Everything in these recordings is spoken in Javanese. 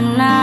anak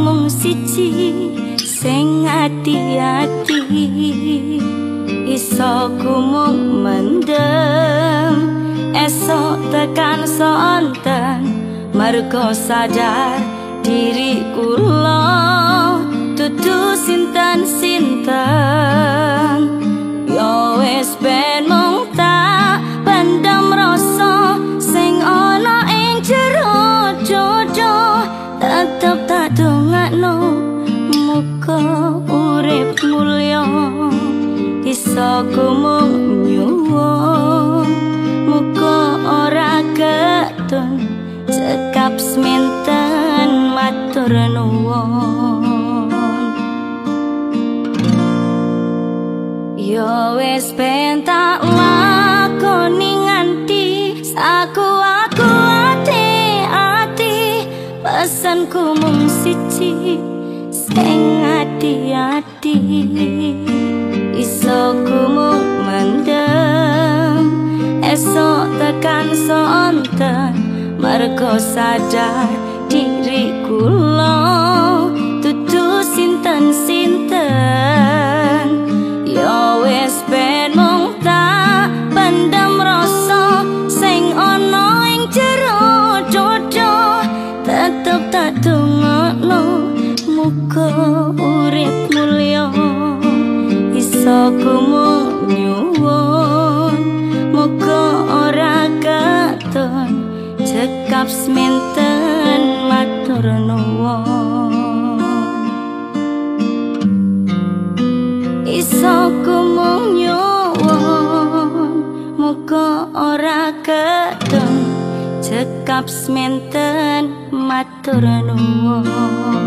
mung siji sing ati-ati. Iso ku mung mendem esok tekan sonten. Mergo sadar diriku lo tutu sinten-sinten dongakno muka urip mulya iso mung nyuwun muka ora ketun cekap sementen matur nuwun. Yo wis pentak lakoni nganti aku pesanku mung siji sing ati ati iso ku mung mendem esok tekan sonten. Mergo sadar diriku lo muga urip mulya iso mung nyuwun. Muga ora katon cekap sementen matur iso mung nyuwun muga ora ketun cekap sementen matur nuwun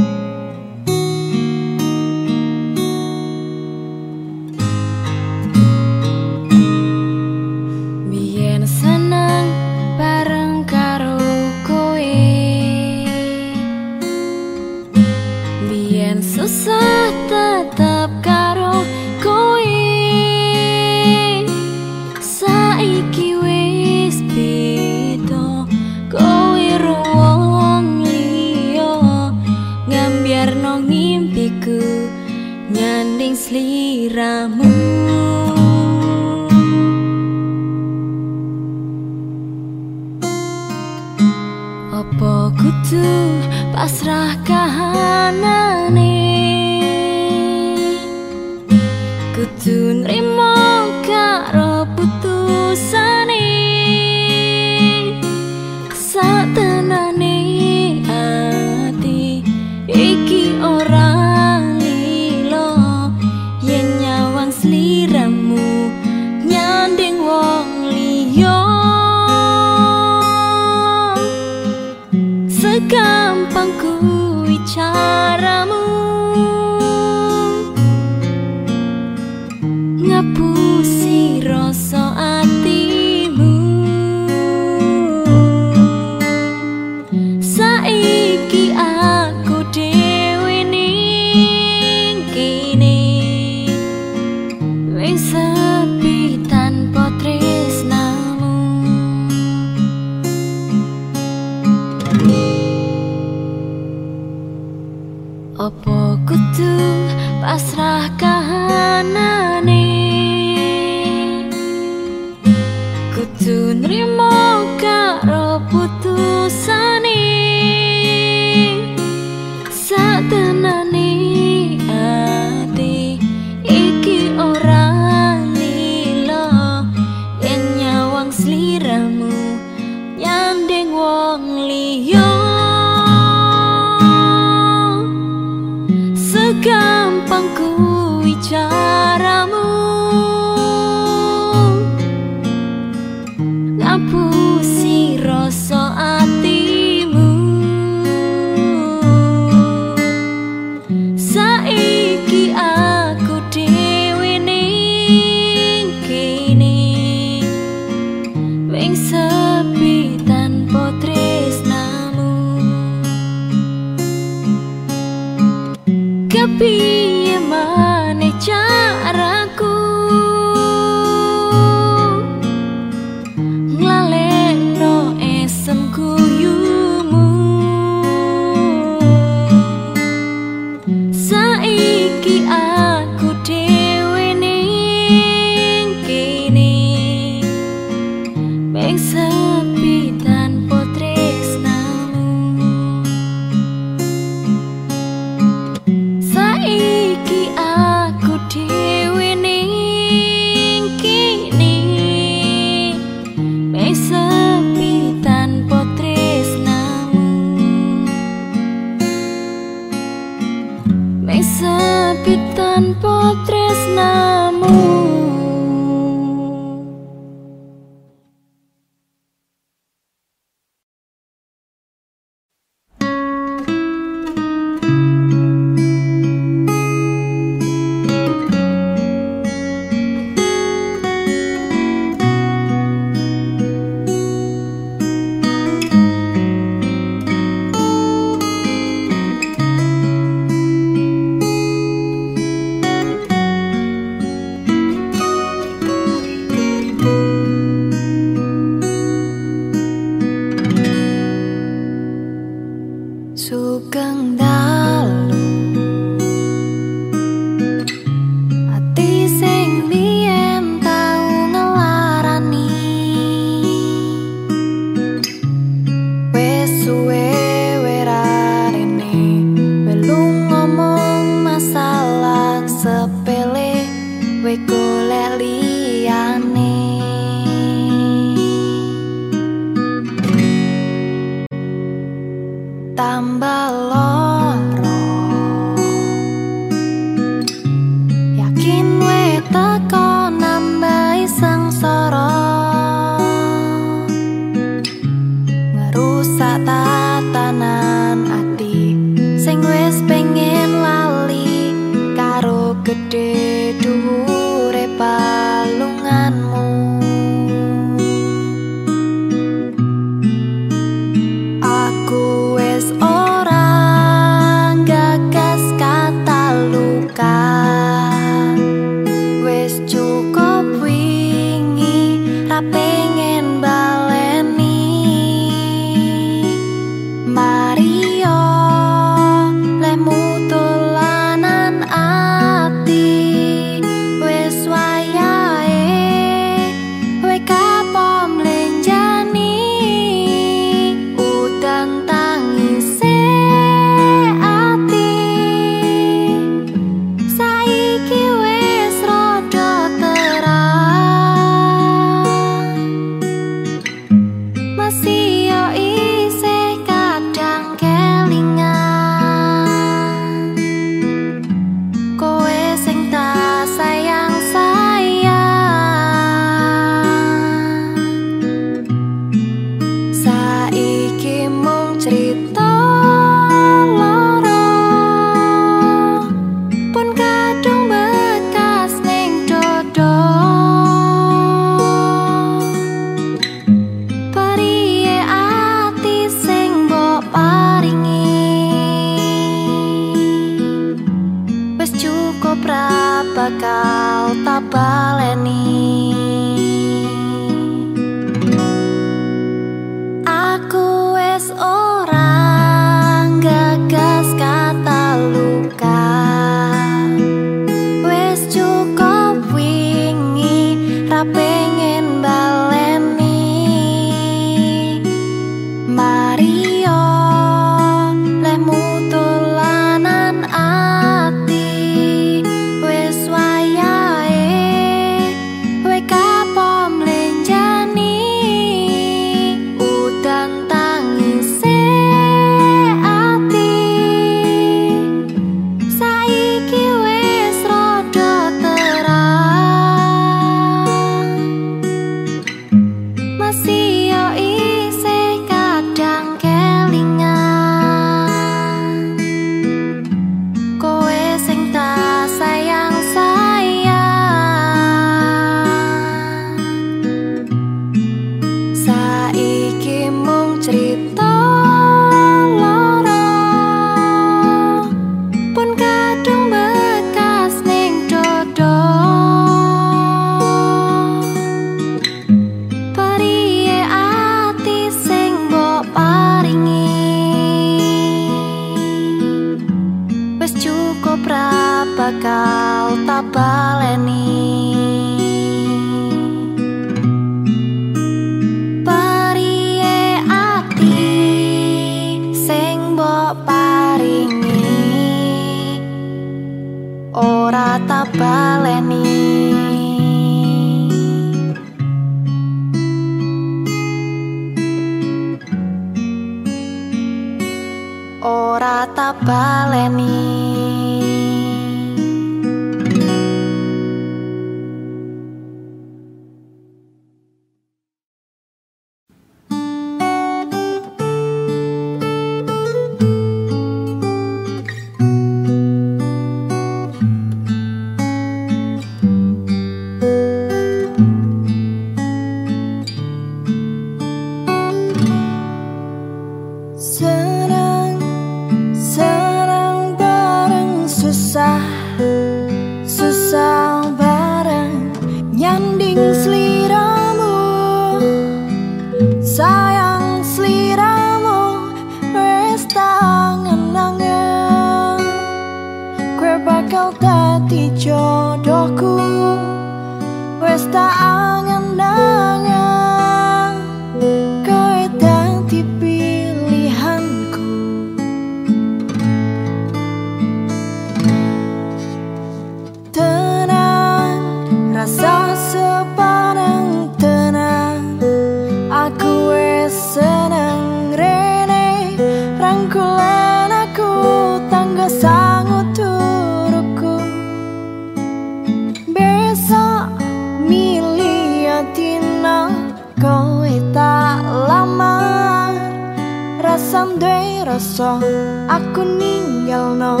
kosong aku ninggal no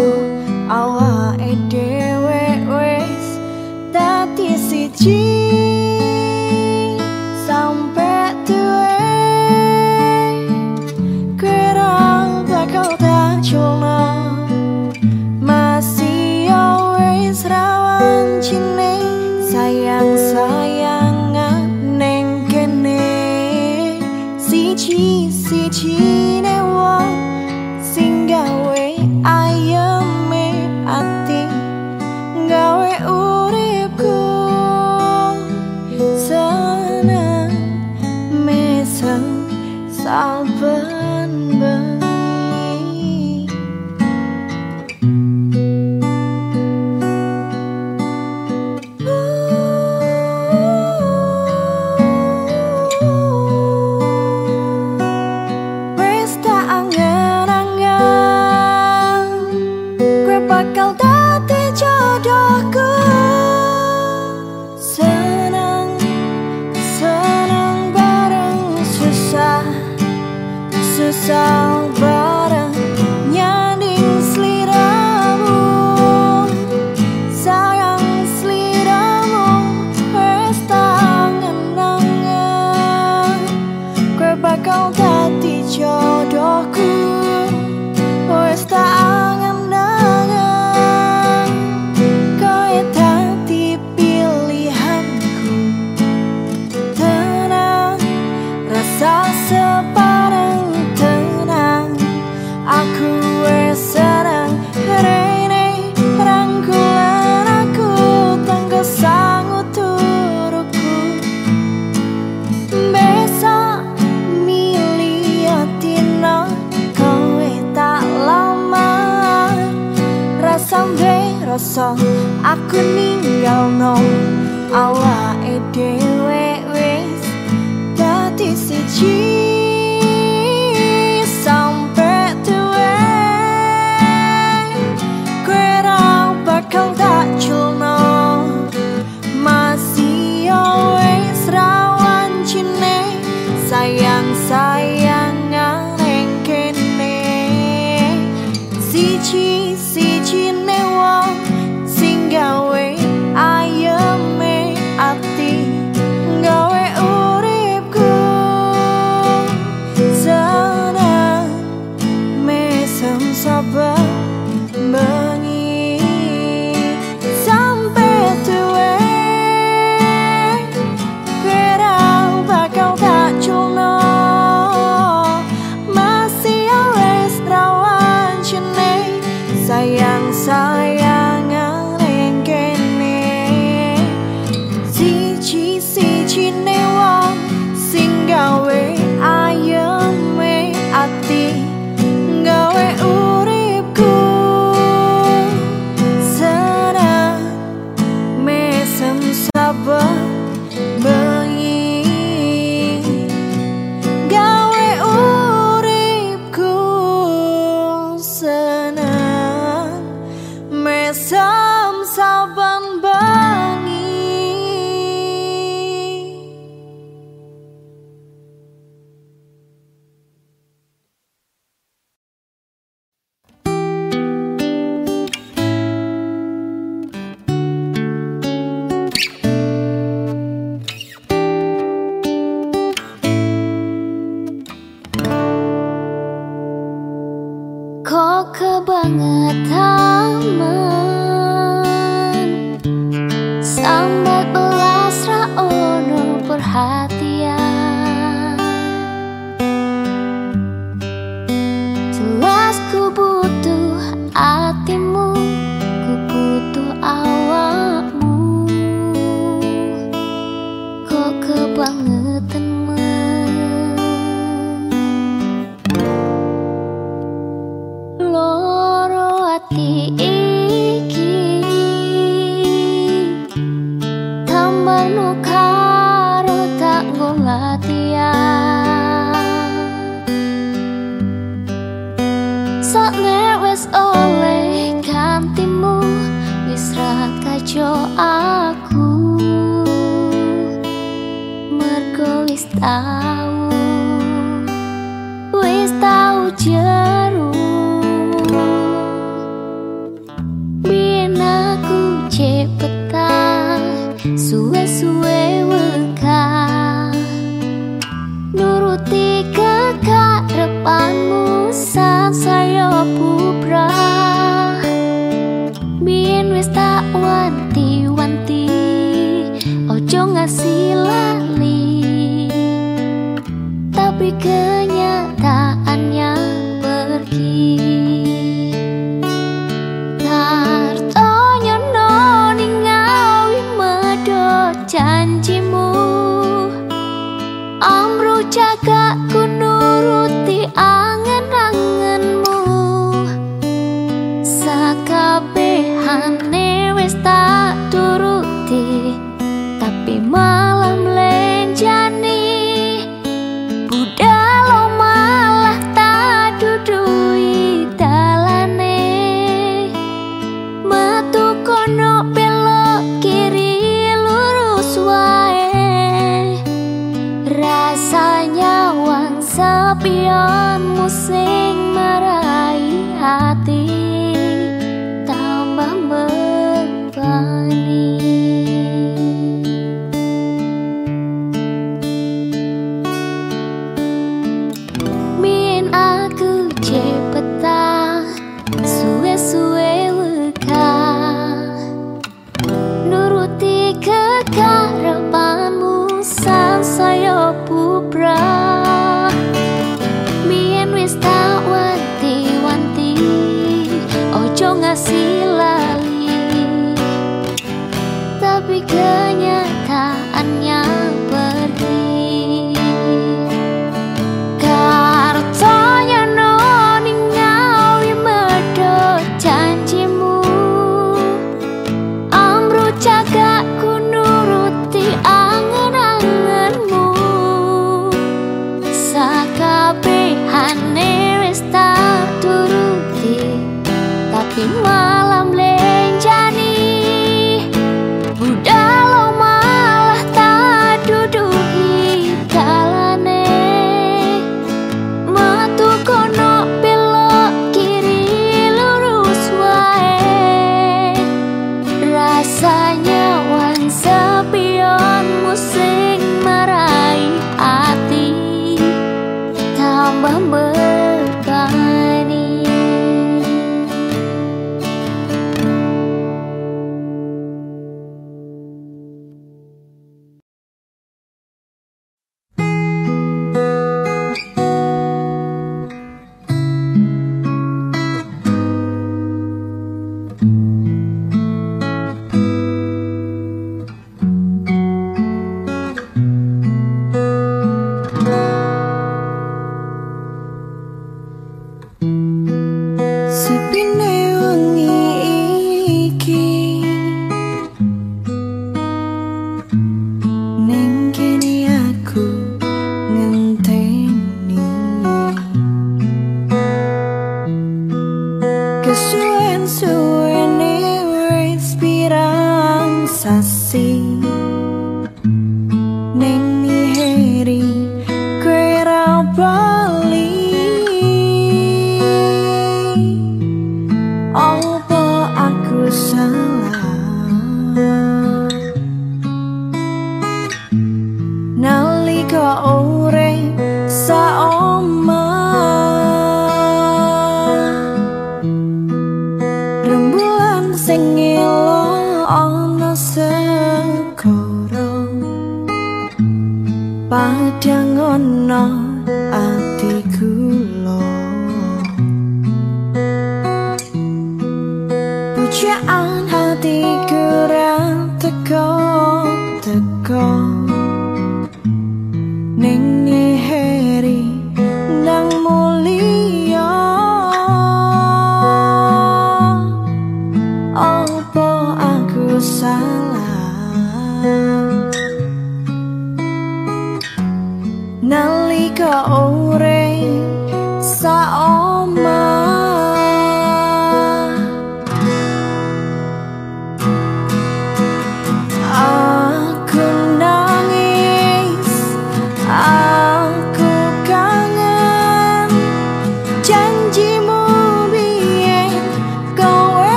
hang.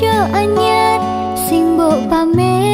cho anh nhé sinh bộ pa mê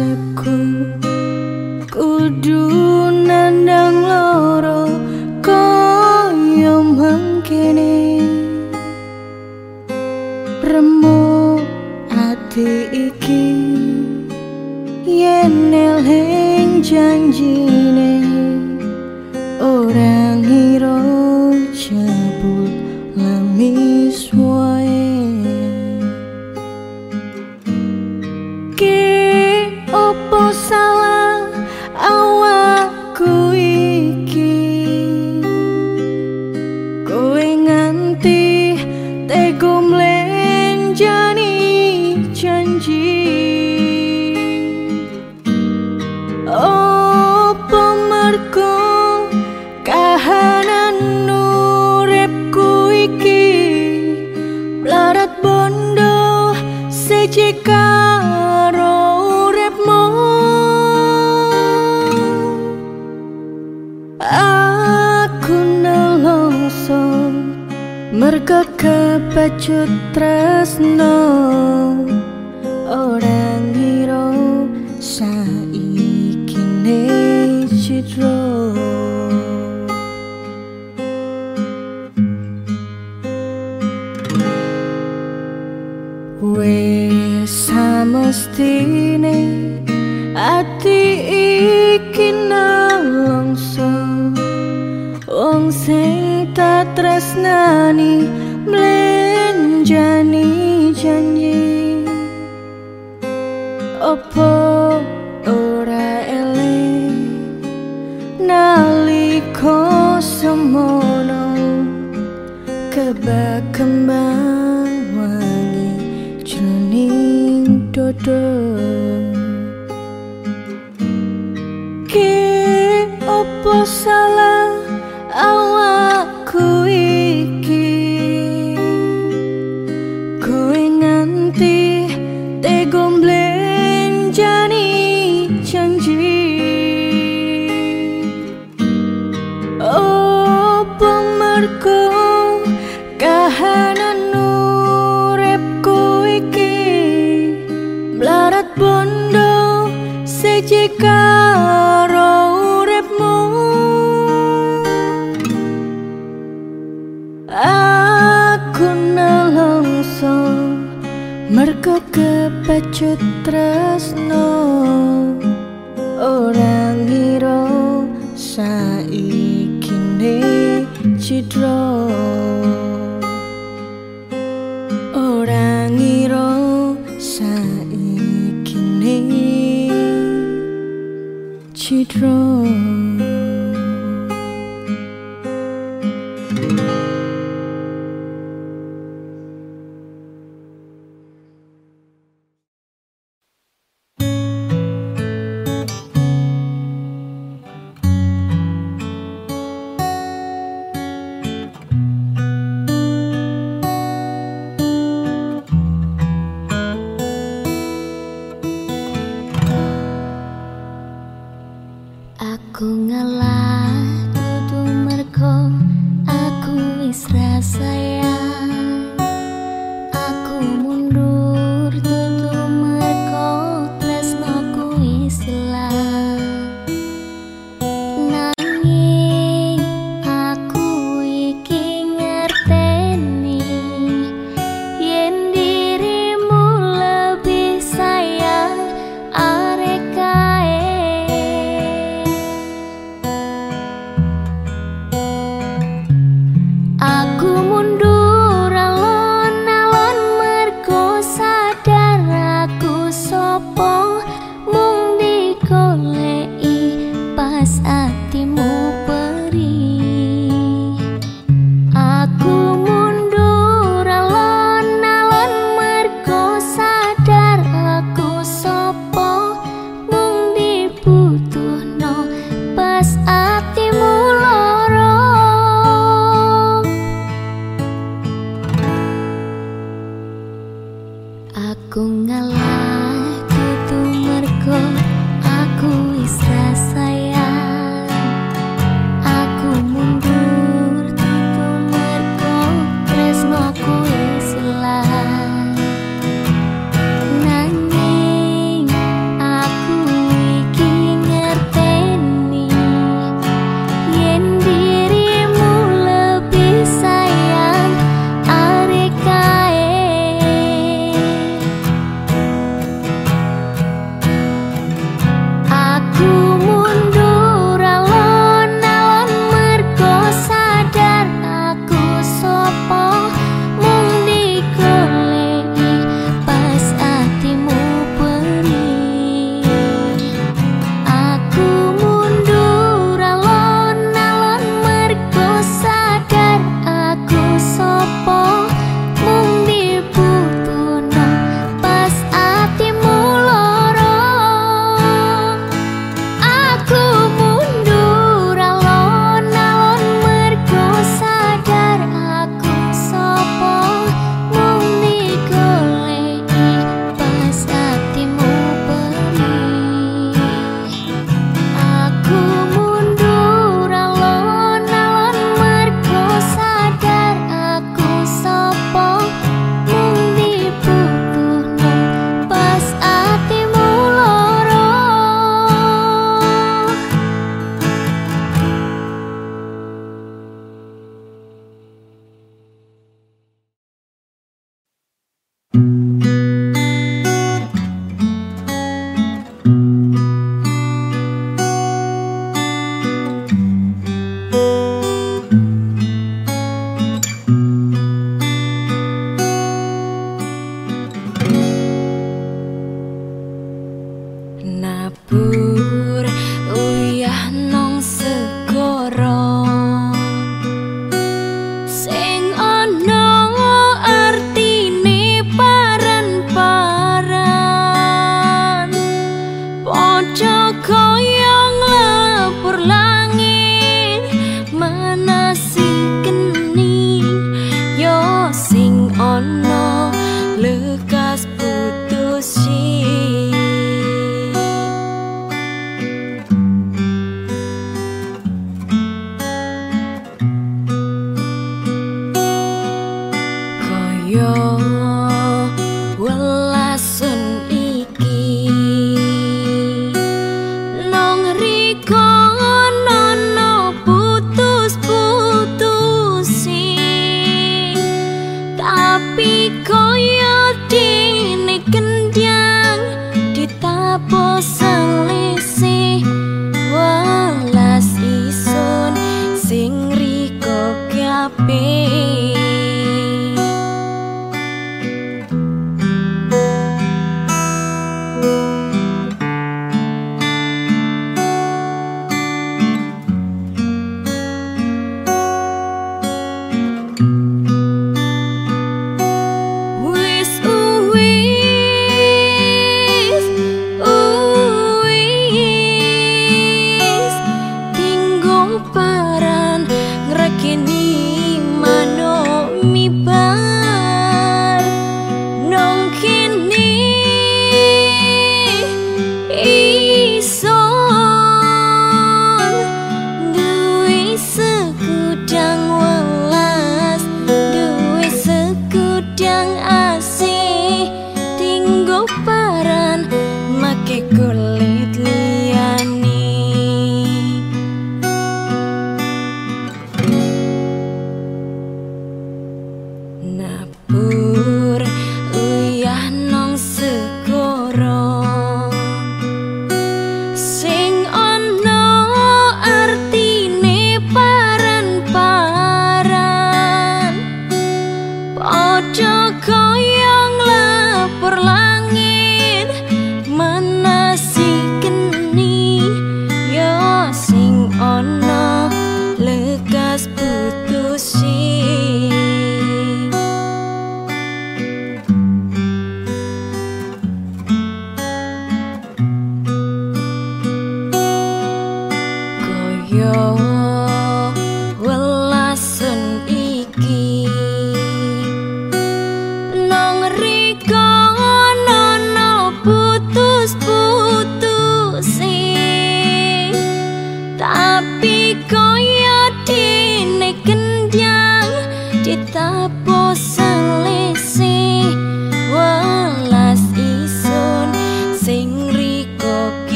aku kudu tak tresnani melenjani janji. Opo ora eling naliko semono kebak kembang wangi jroning dodol te traz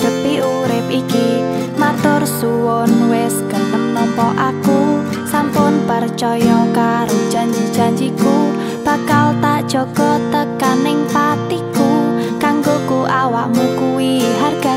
tepi urip iki matur suwon wis ketem nopo aku. Sampun percaya karo janji-janjiku bakal tak joko tekaning patiku. Kanggoku awakmu kuwi harga